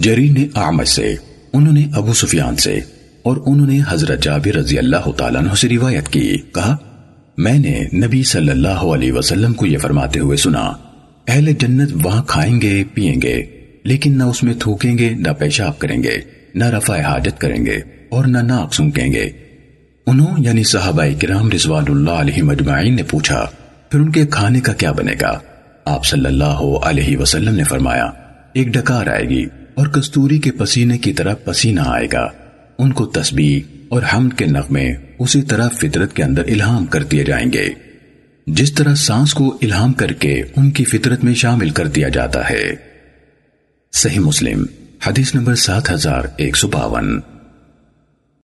جری نے اعمش سے، انہوں نے ابو سفیان سے اور انہوں نے حضرت جابر رضی اللہ تعالیٰ عنہ سے روایت کی۔ کہا، میں نے نبی صلی اللہ علیہ وسلم کو یہ فرماتے ہوئے سنا، اہل جنت وہاں کھائیں گے، پیئیں گے، لیکن نہ اس میں تھوکیں گے، نہ پیشاب کریں گے، نہ رفع حاجت کریں گے اور نہ ناک سونکیں گے۔ انہوں یعنی صحابہ کرام رضوان اللہ علیہ مجمعین نے پوچھا، پھر ان کے کھانے کا کیا بنے گا؟ آپ صلی اللہ علیہ وسلم نے فرمایا، ایک ڈکار آئے گی۔ اور کستوری کے پسینے کی طرح پسینہ آئے گا۔ ان کو تسبیح اور حمد کے نغمے اسی طرح فطرت کے اندر الہام کر دیے جائیں گے۔ جس طرح سانس کو الہام کر کے ان کی فطرت میں شامل کر دیا جاتا ہے۔ صحیح مسلم، حدیث نمبر سات ہزار ایک سو باون۔